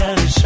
reality